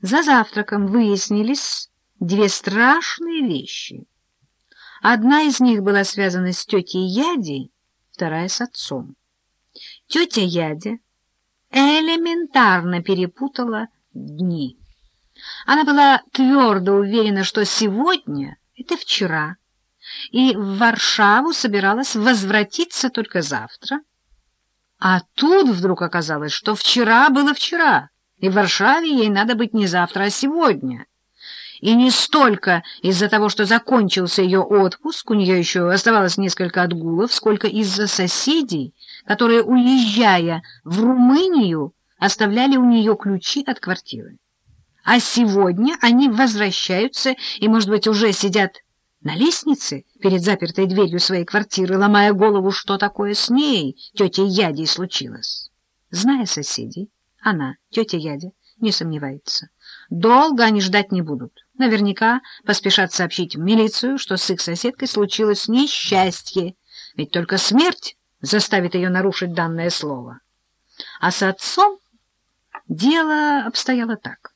За завтраком выяснились две страшные вещи. Одна из них была связана с тетей Ядей, вторая с отцом. Тетя Ядя элементарно перепутала дни. Она была твердо уверена, что сегодня — это вчера, и в Варшаву собиралась возвратиться только завтра. А тут вдруг оказалось, что вчера было вчера, и в Варшаве ей надо быть не завтра, а сегодня. И не столько из-за того, что закончился ее отпуск, у нее еще оставалось несколько отгулов, сколько из-за соседей, которые, уезжая в Румынию, оставляли у нее ключи от квартиры. А сегодня они возвращаются и, может быть, уже сидят на лестнице перед запертой дверью своей квартиры, ломая голову, что такое с ней, тетей Ядей, случилось. Зная соседей, она, тетя Ядя, не сомневается. Долго они ждать не будут. Наверняка поспешат сообщить в милицию, что с их соседкой случилось несчастье, ведь только смерть заставит ее нарушить данное слово. А с отцом дело обстояло так.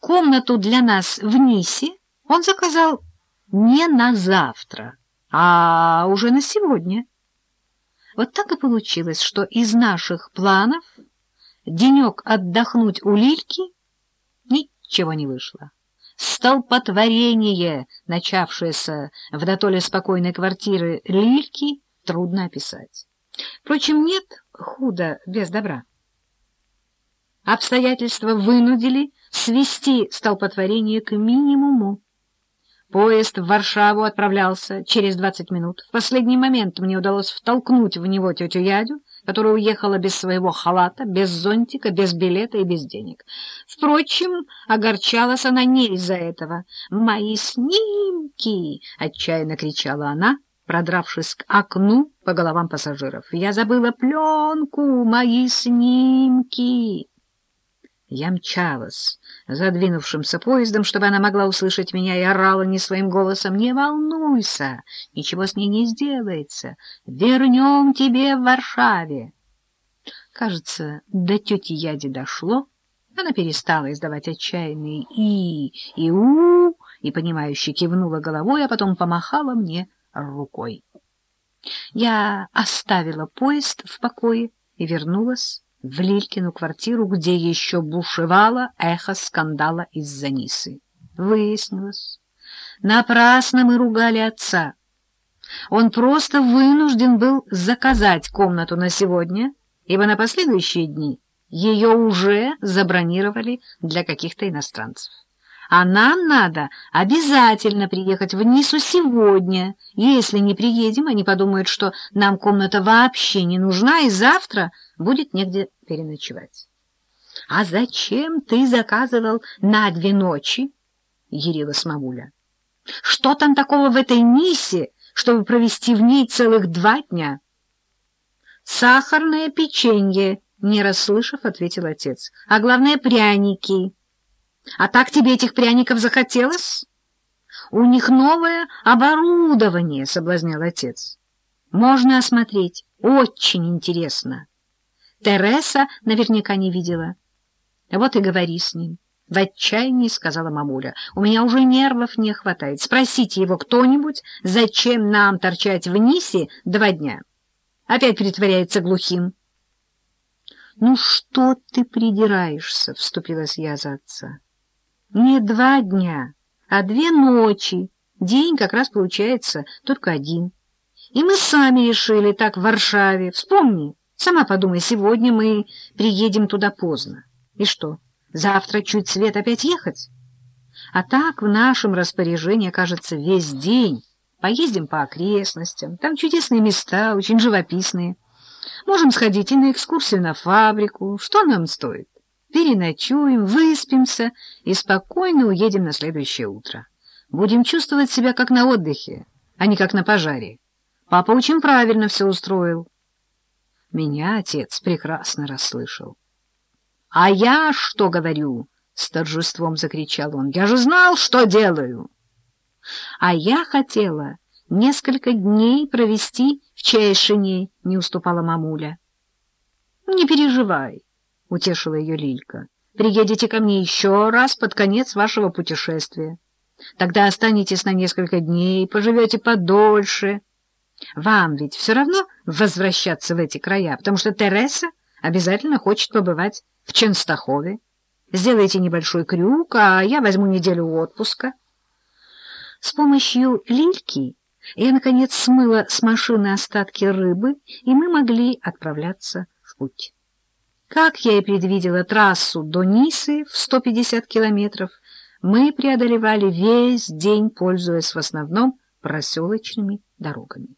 Комнату для нас в Нисе он заказал не на завтра, а уже на сегодня. Вот так и получилось, что из наших планов денек отдохнуть у Лильки ничего не вышло. Столпотворение, начавшееся в дотоле спокойной квартиры Лильки, трудно описать. Впрочем, нет худа без добра. Обстоятельства вынудили свести столпотворение к минимуму. Поезд в Варшаву отправлялся через двадцать минут. В последний момент мне удалось втолкнуть в него тетю Ядю, которая уехала без своего халата, без зонтика, без билета и без денег. Впрочем, огорчалась она не из-за этого. «Мои снимки!» — отчаянно кричала она, продравшись к окну по головам пассажиров. «Я забыла пленку! Мои снимки!» Я мчалась задвинувшимся поездом, чтобы она могла услышать меня, и орала не своим голосом. «Не волнуйся, ничего с ней не сделается. Вернем тебе в Варшаве». Кажется, до тети Яди дошло. Она перестала издавать отчаянные «и» и «у» и, понимающе кивнула головой, а потом помахала мне рукой. Я оставила поезд в покое и вернулась в Лилькину квартиру, где еще бушевало эхо скандала из-за Нисы. Выяснилось, напрасно мы ругали отца. Он просто вынужден был заказать комнату на сегодня, ибо на последующие дни ее уже забронировали для каких-то иностранцев. А нам надо обязательно приехать в Нису сегодня. Если не приедем, они подумают, что нам комната вообще не нужна, и завтра будет негде переночевать. — А зачем ты заказывал на две ночи? — ярилась мамуля. — Что там такого в этой Нисе, чтобы провести в ней целых два дня? — Сахарное печенье, — не расслышав, ответил отец. — А главное, пряники. — А так тебе этих пряников захотелось? — У них новое оборудование, — соблазнял отец. — Можно осмотреть. Очень интересно. — Тереса наверняка не видела. Вот и говори с ним. В отчаянии сказала мамуля. У меня уже нервов не хватает. Спросите его кто-нибудь, зачем нам торчать в Нисе два дня. Опять притворяется глухим. Ну что ты придираешься, вступилась я за отца. Не два дня, а две ночи. День как раз получается только один. И мы сами решили так в Варшаве. Вспомни. Сама подумай, сегодня мы приедем туда поздно. И что, завтра чуть свет опять ехать? А так в нашем распоряжении окажется весь день. Поездим по окрестностям, там чудесные места, очень живописные. Можем сходить и на экскурсию на фабрику. Что нам стоит? Переночуем, выспимся и спокойно уедем на следующее утро. Будем чувствовать себя как на отдыхе, а не как на пожаре. Папа очень правильно все устроил. Меня отец прекрасно расслышал. — А я что говорю? — с торжеством закричал он. — Я же знал, что делаю. — А я хотела несколько дней провести в Чайшине, — не уступала мамуля. — Не переживай, — утешила ее Лилька. — приедете ко мне еще раз под конец вашего путешествия. Тогда останетесь на несколько дней, поживете подольше. Вам ведь все равно возвращаться в эти края, потому что Тереса обязательно хочет побывать в Ченстахове. Сделайте небольшой крюк, а я возьму неделю отпуска. С помощью лильки я, наконец, смыла с машины остатки рыбы, и мы могли отправляться в путь. Как я и предвидела трассу до Нисы в 150 километров, мы преодолевали весь день, пользуясь в основном проселочными дорогами.